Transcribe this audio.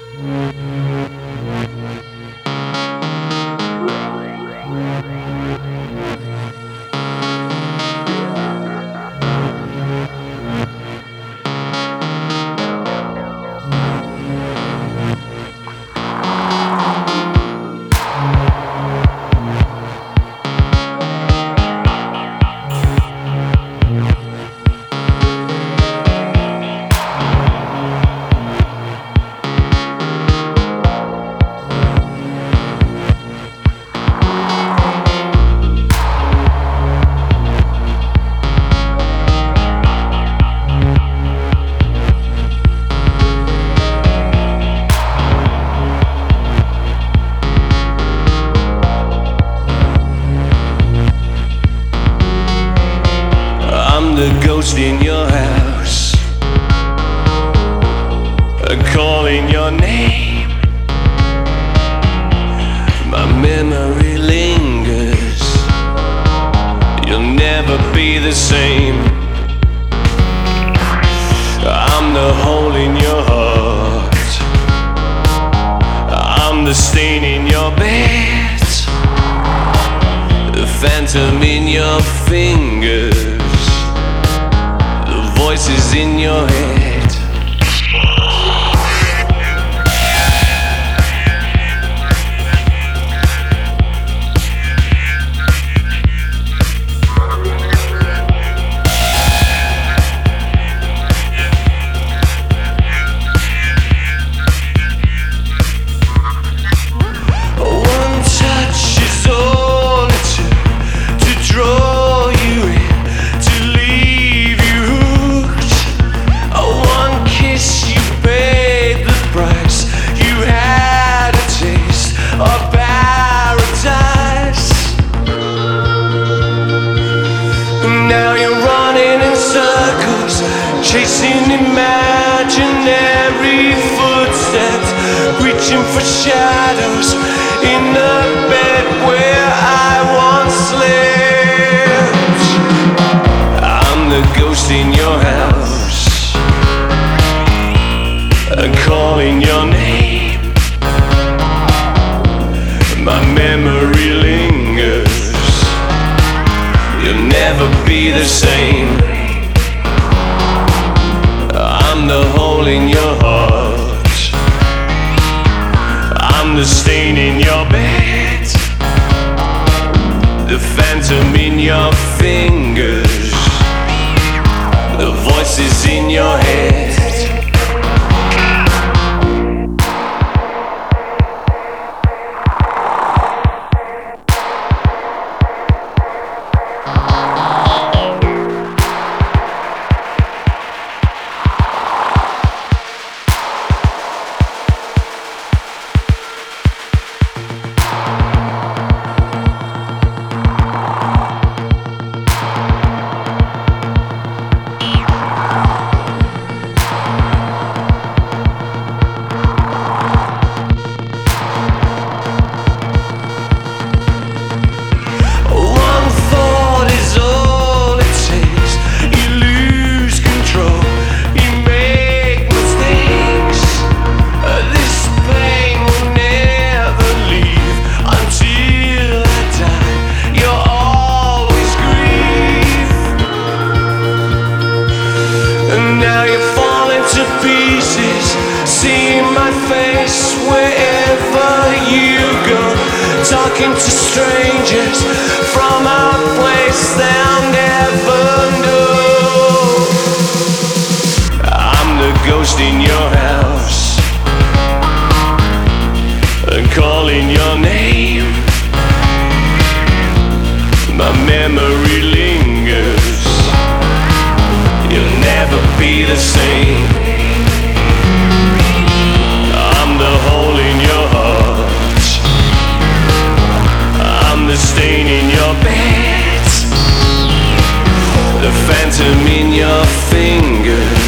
Música ghost in your house, calling your name. My memory lingers. You'll never be the same. I'm the hole in your heart. I'm the stain in your bed. The phantom in your fingers. Voices in your head. Reaching for shadows in the bed where I once slept. I'm the ghost in your house, calling your name. My memory lingers. You'll never be the same. I'm the hole in your heart. The stain in your bed. The phantom in your fingers. The voices in your head. talking to strangers from a place they'll never know. I'm the ghost in your house and calling your name. My memory lingers, you'll never be the same. fingers